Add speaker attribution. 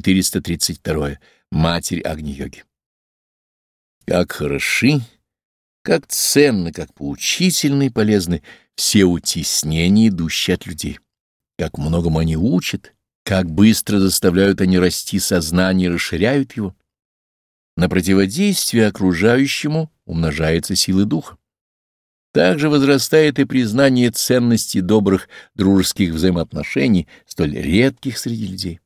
Speaker 1: 432. Матерь Агни-йоги. Как хороши, как ценны, как поучительны и полезны все утеснения, идущие от людей. Как многому они учат, как быстро заставляют они расти сознание и расширяют его. На противодействие окружающему умножаются силы духа. Также возрастает и признание ценности добрых дружеских взаимоотношений, столь редких среди людей.